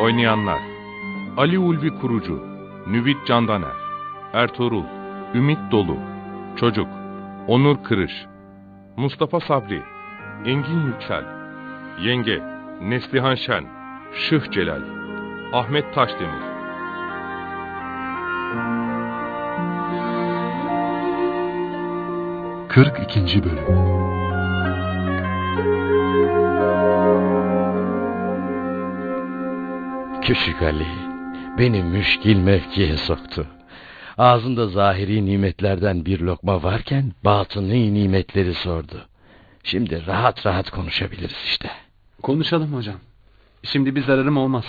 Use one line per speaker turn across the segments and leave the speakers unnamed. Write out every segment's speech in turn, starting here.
Oynayanlar Ali Ulvi Kurucu Nüvit Candaner Ertuğrul Ümit Dolu Çocuk Onur Kırış Mustafa Sabri Engin Yüksel Yenge Neslihan Şen Şıh Celal Ahmet Taşdemir
42. Bölüm
Küçük Ali beni müşkil mevkiye soktu. Ağzında zahiri nimetlerden bir lokma varken batını nimetleri sordu. Şimdi rahat rahat konuşabiliriz işte.
Konuşalım hocam. Şimdi bir zararım olmaz.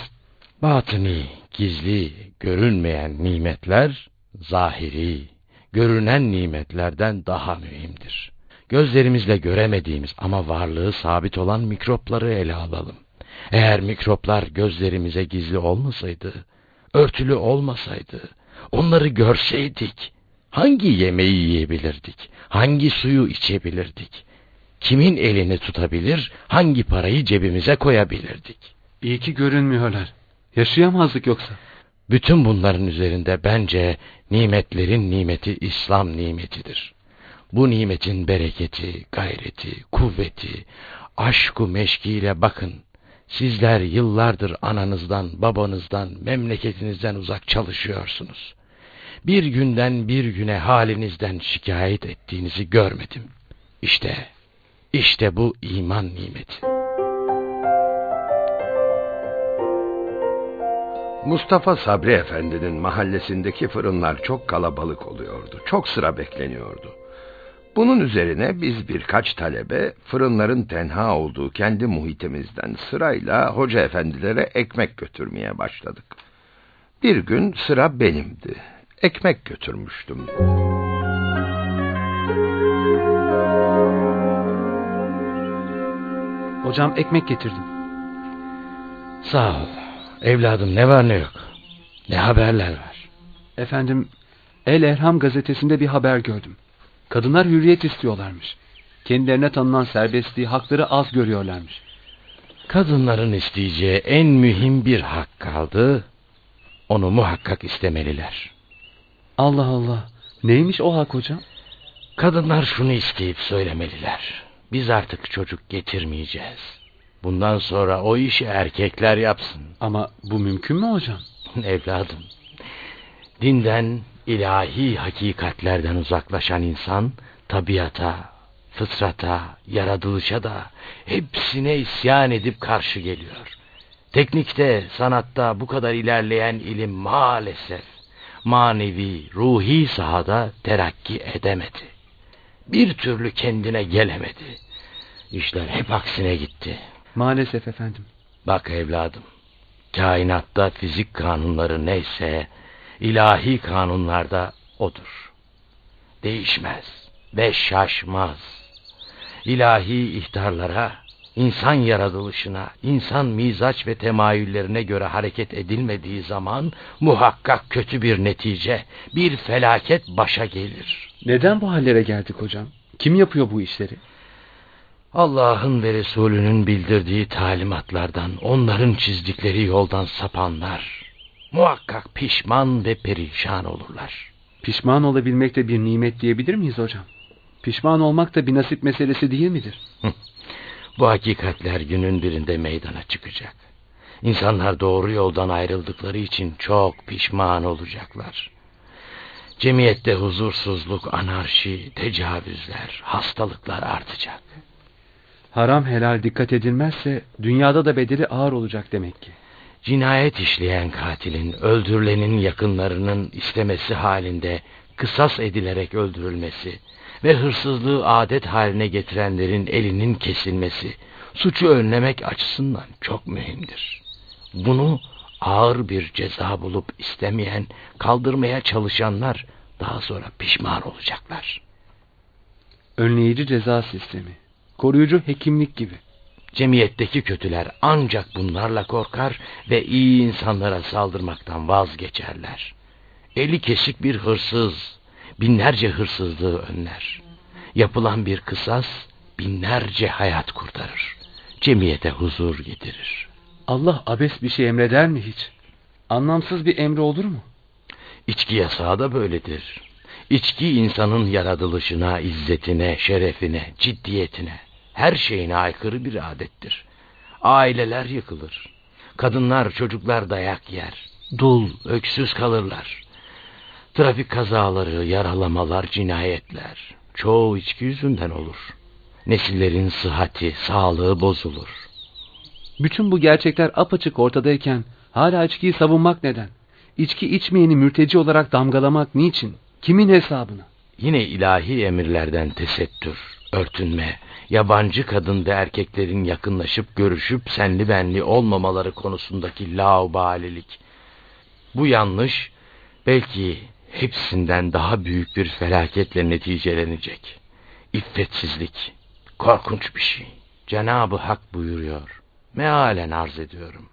Batını, gizli, görünmeyen nimetler zahiri, görünen nimetlerden daha mühimdir. Gözlerimizle göremediğimiz ama varlığı sabit olan mikropları ele alalım. Eğer mikroplar gözlerimize gizli olmasaydı, örtülü olmasaydı, onları görseydik, hangi yemeği yiyebilirdik, hangi suyu içebilirdik, kimin elini tutabilir, hangi parayı cebimize koyabilirdik?
İyi ki görünmüyorlar. Yaşayamazdık yoksa.
Bütün bunların üzerinde bence nimetlerin nimeti İslam nimetidir. Bu nimetin bereketi, gayreti, kuvveti, aşku meşkiyle bakın. Sizler yıllardır ananızdan, babanızdan, memleketinizden uzak çalışıyorsunuz. Bir günden bir güne halinizden şikayet ettiğinizi görmedim. İşte, işte bu iman nimeti.
Mustafa Sabri Efendi'nin mahallesindeki fırınlar çok kalabalık oluyordu. Çok sıra bekleniyordu. Bunun üzerine biz birkaç talebe fırınların tenha olduğu kendi muhitimizden sırayla hoca efendilere ekmek götürmeye başladık. Bir gün sıra benimdi. Ekmek götürmüştüm.
Hocam ekmek getirdim.
Sağ ol. Evladım ne var ne yok. Ne haberler var.
Efendim, El Erham gazetesinde bir haber gördüm. Kadınlar hürriyet istiyorlarmış. Kendilerine tanınan serbestliği, hakları az görüyorlarmış.
Kadınların isteyeceği en mühim bir hak kaldı. Onu muhakkak istemeliler.
Allah Allah. Neymiş o hak hocam?
Kadınlar şunu isteyip söylemeliler. Biz artık çocuk getirmeyeceğiz. Bundan sonra o işi erkekler yapsın.
Ama bu mümkün mü hocam?
Evladım, dinden, ilahi hakikatlerden uzaklaşan insan, tabiata, fıtrata, yaratılışa da hepsine isyan edip karşı geliyor. Teknikte, sanatta bu kadar ilerleyen ilim maalesef manevi, ruhi sahada terakki edemedi. Bir türlü kendine gelemedi. İşler hep aksine gitti.
Maalesef efendim.
Bak evladım, kainatta fizik kanunları neyse, ilahi kanunlarda odur. Değişmez ve şaşmaz. İlahi ihtarlara, insan yaratılışına, insan mizaç ve temayüllerine göre hareket edilmediği zaman muhakkak kötü bir netice, bir felaket başa gelir.
Neden bu hallere geldik hocam? Kim yapıyor bu işleri?
Allah'ın ve Resulünün bildirdiği talimatlardan, onların çizdikleri yoldan sapanlar, muhakkak pişman ve perişan olurlar.
Pişman olabilmek de bir nimet diyebilir miyiz hocam? Pişman olmak da bir nasip meselesi değil midir?
Bu hakikatler günün birinde meydana çıkacak. İnsanlar doğru yoldan ayrıldıkları için çok pişman olacaklar. Cemiyette huzursuzluk, anarşi, tecavüzler, hastalıklar artacak.
Haram helal dikkat edilmezse dünyada da bedeli ağır olacak demek ki.
Cinayet işleyen katilin, öldürülenin yakınlarının istemesi halinde kısas edilerek öldürülmesi ve hırsızlığı adet haline getirenlerin elinin kesilmesi suçu önlemek açısından çok mühimdir. Bunu ağır bir ceza bulup istemeyen, kaldırmaya çalışanlar daha sonra pişman olacaklar.
Önleyici ceza sistemi, koruyucu hekimlik gibi.
Cemiyetteki kötüler ancak bunlarla korkar ve iyi insanlara saldırmaktan vazgeçerler. Eli kesik bir hırsız, binlerce hırsızlığı önler. Yapılan bir kısas, binlerce hayat kurtarır. Cemiyete huzur getirir.
Allah abes bir şey emreder mi hiç? Anlamsız bir emri olur mu?
İçki yasağı da böyledir. İçki insanın yaratılışına, izzetine, şerefine, ciddiyetine, her şeyine aykırı bir adettir. Aileler yıkılır. Kadınlar, çocuklar dayak yer. Dul, öksüz kalırlar. Trafik kazaları, yaralamalar, cinayetler. Çoğu içki yüzünden olur. Nesillerin sıhhati, sağlığı bozulur.
Bütün bu gerçekler apaçık ortadayken hala içkiyi savunmak neden? İçki içmeyeni mürteci olarak damgalamak niçin? Kimin hesabına?
Yine ilahi emirlerden tesettür, örtünme, yabancı kadın ve erkeklerin yakınlaşıp görüşüp senli benli olmamaları konusundaki laubalilik. Bu yanlış, belki hepsinden daha büyük bir felaketle neticelenecek. İffetsizlik, korkunç bir şey. Cenab-ı Hak buyuruyor. Mealen arz ediyorum.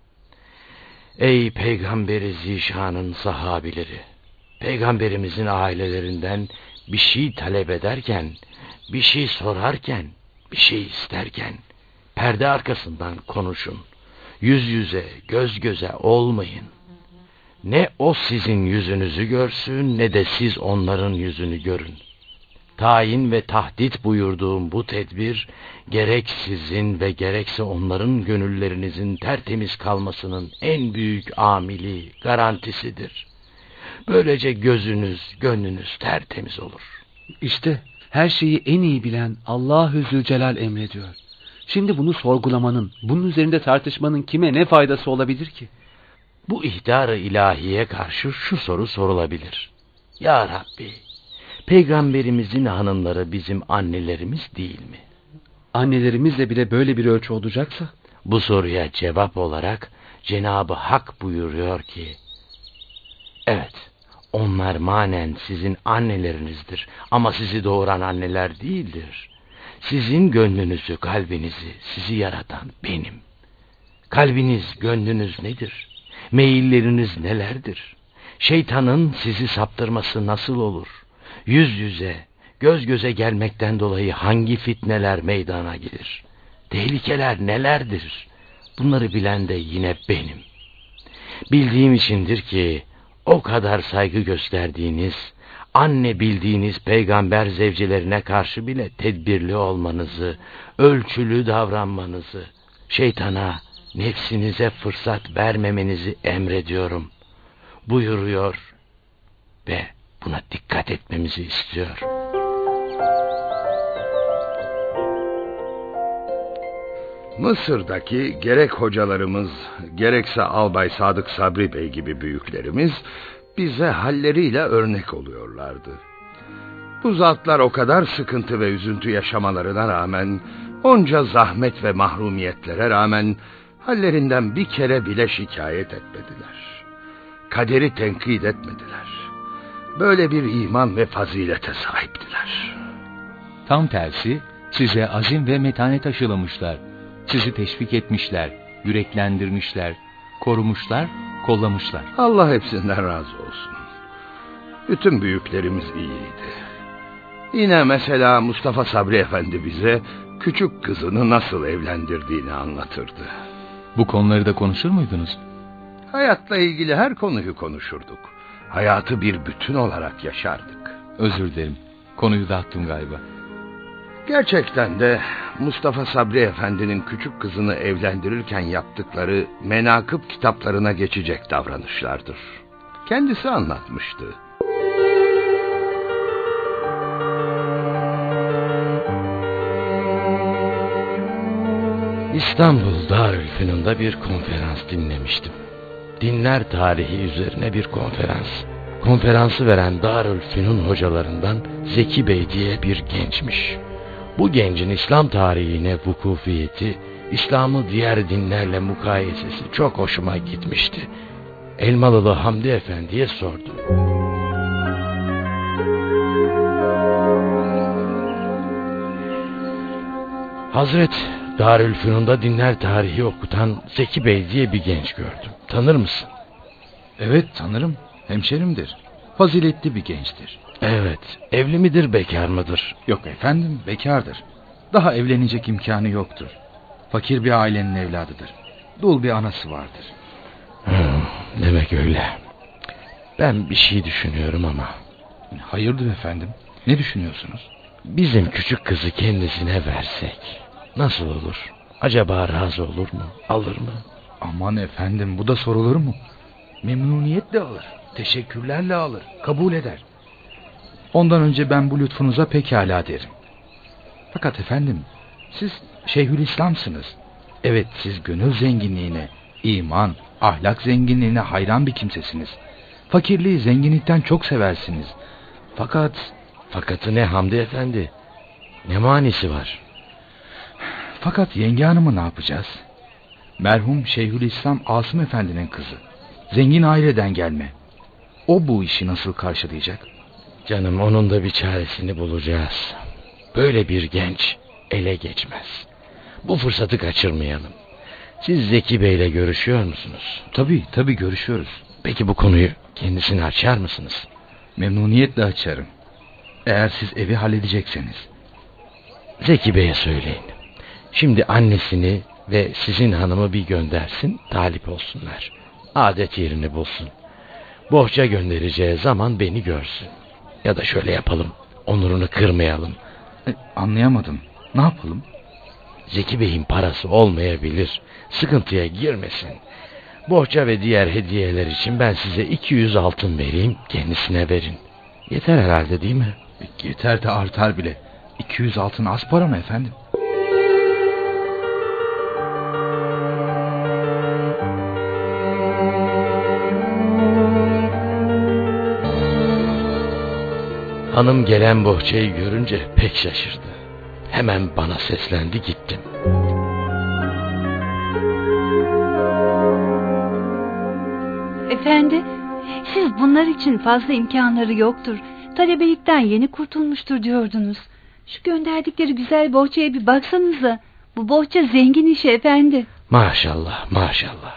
Ey peygamberi zişanın sahabileri! Peygamberimizin ailelerinden bir şey talep ederken, bir şey sorarken, bir şey isterken, perde arkasından konuşun. Yüz yüze, göz göze olmayın. Ne o sizin yüzünüzü görsün ne de siz onların yüzünü görün. Tayin ve tahdit buyurduğum bu tedbir gerek sizin ve gerekse onların gönüllerinizin tertemiz kalmasının en büyük amili, garantisidir. Böylece gözünüz, gönlünüz tertemiz olur.
İşte her şeyi en iyi bilen Allahü Zülcelal emrediyor. Şimdi bunu sorgulamanın, bunun üzerinde tartışmanın kime ne faydası olabilir ki?
Bu ihtar-ı ilahiye karşı şu soru sorulabilir. Ya Rabbi, peygamberimizin hanımları bizim annelerimiz değil mi?
Annelerimizle bile böyle bir ölçü olacaksa?
Bu soruya cevap olarak Cenabı Hak buyuruyor ki, onlar manen sizin annelerinizdir ama sizi doğuran anneler değildir. Sizin gönlünüzü, kalbinizi, sizi yaratan benim. Kalbiniz, gönlünüz nedir? Meyilleriniz nelerdir? Şeytanın sizi saptırması nasıl olur? Yüz yüze, göz göze gelmekten dolayı hangi fitneler meydana gelir? Tehlikeler nelerdir? Bunları bilen de yine benim. Bildiğim içindir ki o kadar saygı gösterdiğiniz, anne bildiğiniz peygamber zevcilerine karşı bile tedbirli olmanızı, ölçülü davranmanızı, şeytana, nefsinize fırsat vermemenizi emrediyorum. Buyuruyor ve buna dikkat etmemizi istiyor.
Mısır'daki gerek hocalarımız, gerekse Albay Sadık Sabri Bey gibi büyüklerimiz bize halleriyle örnek oluyorlardı. Bu zatlar o kadar sıkıntı ve üzüntü yaşamalarına rağmen, onca zahmet ve mahrumiyetlere rağmen hallerinden bir kere bile şikayet etmediler. Kaderi tenkit etmediler. Böyle bir iman ve fazilete sahiptiler.
Tam tersi size azim ve metanet aşılamışlar. Sizi teşvik etmişler, yüreklendirmişler, korumuşlar, kollamışlar.
Allah hepsinden razı olsun. Bütün büyüklerimiz iyiydi. Yine mesela Mustafa Sabri Efendi bize küçük kızını nasıl evlendirdiğini anlatırdı.
Bu konuları da konuşur muydunuz?
Hayatla ilgili her konuyu konuşurduk. Hayatı bir bütün olarak yaşardık.
Özür dilerim. Konuyu dağıttım galiba.
Gerçekten de Mustafa Sabri Efendi'nin küçük kızını evlendirirken yaptıkları menakıb kitaplarına geçecek davranışlardır. Kendisi anlatmıştı.
İstanbul Darülfünun'da bir konferans dinlemiştim. Dinler tarihi üzerine bir konferans. konferansı veren Darülfünun hocalarından Zeki Bey diye bir gençmiş. Bu gencin İslam tarihine vukufiyeti, İslam'ı diğer dinlerle mukayesesi çok hoşuma gitmişti. Elmalılı Hamdi Efendi'ye sordum. Hazret Darülfünun'da dinler tarihi okutan Zeki Bey diye bir genç gördüm. Tanır mısın?
Evet tanırım. Hemşerimdir. Faziletli bir gençtir.
Evet. Evli midir, bekar mıdır?
Yok efendim bekardır. Daha evlenecek imkanı yoktur. Fakir bir ailenin evladıdır. Dul bir anası vardır.
Hmm, demek öyle. Ben bir şey düşünüyorum ama.
Hayırdır efendim? Ne düşünüyorsunuz?
Bizim küçük kızı kendisine versek nasıl olur? Acaba razı olur mu? Alır mı?
Aman efendim bu da sorulur mu? Memnuniyetle alır. Teşekkürlerle alır. Kabul eder. Ondan önce ben bu lütfunuza pekala derim. Fakat efendim siz Şeyhülislam'sınız. Evet siz gönül zenginliğine, iman, ahlak zenginliğine hayran bir kimsesiniz. Fakirliği zenginlikten çok seversiniz. Fakat...
Fakatı ne Hamdi Efendi? Ne manisi var?
Fakat yenge hanımı ne yapacağız? Merhum Şeyhülislam Asım Efendi'nin kızı. Zengin aileden gelme. O bu işi nasıl karşılayacak?
Canım onun da bir çaresini bulacağız. Böyle bir genç ele geçmez. Bu fırsatı kaçırmayalım. Siz Zeki Bey'le görüşüyor musunuz?
Tabii tabii görüşüyoruz.
Peki bu konuyu kendisine açar mısınız?
Memnuniyetle açarım. Eğer siz evi halledecekseniz.
Zeki Bey'e söyleyin. Şimdi annesini ve sizin hanımı bir göndersin, talip olsunlar. Adet yerini bulsun. Bohça göndereceği zaman beni görsün. Ya da şöyle yapalım, onurunu kırmayalım.
E, anlayamadım. Ne yapalım?
Zeki Bey'in parası olmayabilir. Sıkıntıya girmesin. Bohça ve diğer hediyeler için ben size 200 altın vereyim, kendisine verin. Yeter herhalde değil mi?
E, yeter de artar bile. 200 altın az para mı efendim?
Hanım gelen bohçayı görünce pek şaşırdı. Hemen bana seslendi gittim.
Efendi, siz bunlar için fazla imkanları yoktur. Talebelikten yeni kurtulmuştur diyordunuz. Şu gönderdikleri güzel bohçaya bir baksanıza. Bu bohça zengin işi efendi.
Maşallah, maşallah.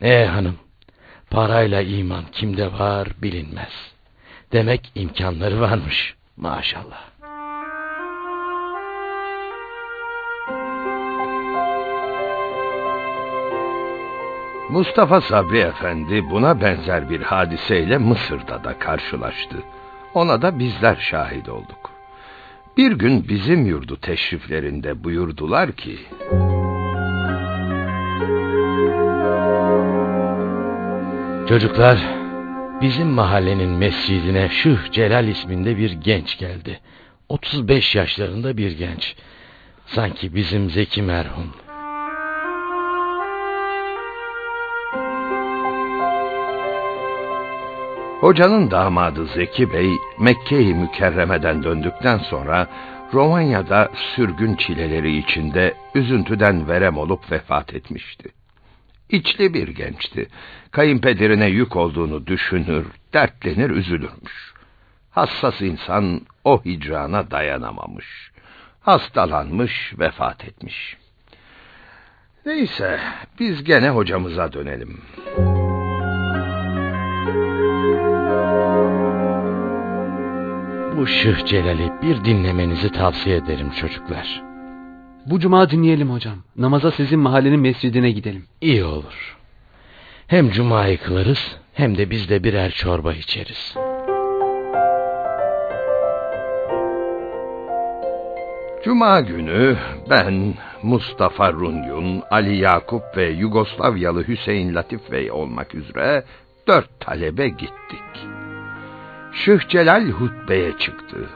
Ee hanım, parayla iman kimde var bilinmez. Demek imkanları varmış. Maşallah.
Mustafa Sabri Efendi buna benzer bir hadiseyle Mısır'da da karşılaştı. Ona da bizler şahit olduk. Bir gün bizim yurdu teşriflerinde buyurdular ki...
Çocuklar, bizim mahallenin mescidine Şıh Celal isminde bir genç geldi. 35 yaşlarında bir genç. Sanki bizim Zeki merhum.
Hocanın damadı Zeki Bey, Mekke-i Mükerreme'den döndükten sonra Romanya'da sürgün çileleri içinde üzüntüden verem olup vefat etmişti. İçli bir gençti. Kayınpederine yük olduğunu düşünür, dertlenir, üzülürmüş. Hassas insan o hicrana dayanamamış. Hastalanmış, vefat etmiş. Neyse, biz gene hocamıza dönelim.
Bu Şıh Celal'i bir dinlemenizi tavsiye ederim çocuklar.
Bu cuma dinleyelim hocam. Namaza sizin mahallenin mescidine gidelim.
İyi olur. Hem cumayı kılarız hem de biz de birer çorba içeriz.
Cuma günü ben, Mustafa Runyun, Ali Yakup ve Yugoslavyalı Hüseyin Latif Bey olmak üzere dört talebe gittik. Şıh Celal hutbeye çıktı.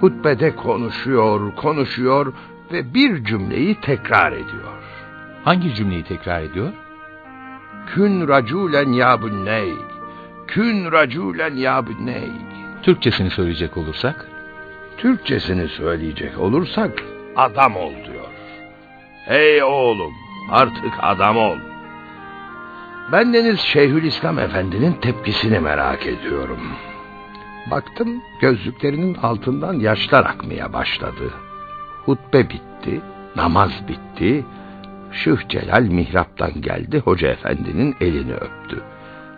Hutbede konuşuyor, konuşuyor ve bir cümleyi tekrar ediyor.
Hangi cümleyi tekrar ediyor?
Kün raculen ya ney. kün raculen ya bünney.
Türkçesini söyleyecek olursak?
Türkçesini söyleyecek olursak adam ol diyor. Hey oğlum artık adam ol. Bendeniz Şeyhülislam Efendi'nin tepkisini merak ediyorum. Baktım gözlüklerinin altından yaşlar akmaya başladı. Hutbe bitti, namaz bitti. Şıh Celal mihraptan geldi, Hoca Efendi'nin elini öptü.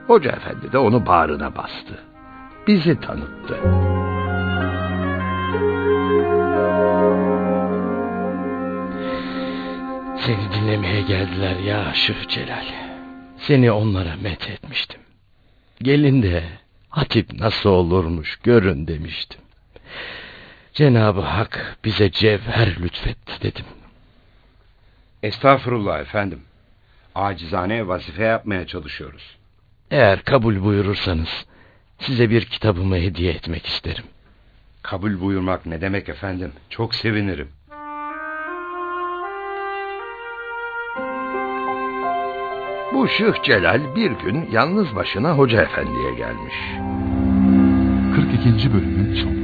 Hoca Efendi de onu bağrına bastı. Bizi tanıttı.
Seni dinlemeye geldiler ya Şıh Celal. Seni onlara met etmiştim. Gelin de hatip nasıl olurmuş görün demiştim. Cenab-ı Hak bize cevher lütfetti dedim.
Estağfurullah efendim. Acizane vazife yapmaya çalışıyoruz.
Eğer kabul buyurursanız size bir kitabımı hediye etmek isterim.
Kabul buyurmak ne demek efendim? Çok sevinirim.
Bu Şıh Celal bir gün yalnız başına Hoca Efendi'ye gelmiş.
42. bölümün sonu.